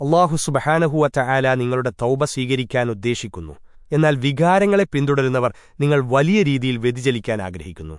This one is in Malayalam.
അള്ളാഹു സുബഹാനഹുവറ്റ ആല നിങ്ങളുടെ തൗബ സ്വീകരിക്കാൻ ഉദ്ദേശിക്കുന്നു. എന്നാൽ വികാരങ്ങളെ പിന്തുടരുന്നവർ നിങ്ങൾ വലിയ രീതിയിൽ വ്യതിചലിക്കാൻ ആഗ്രഹിക്കുന്നു.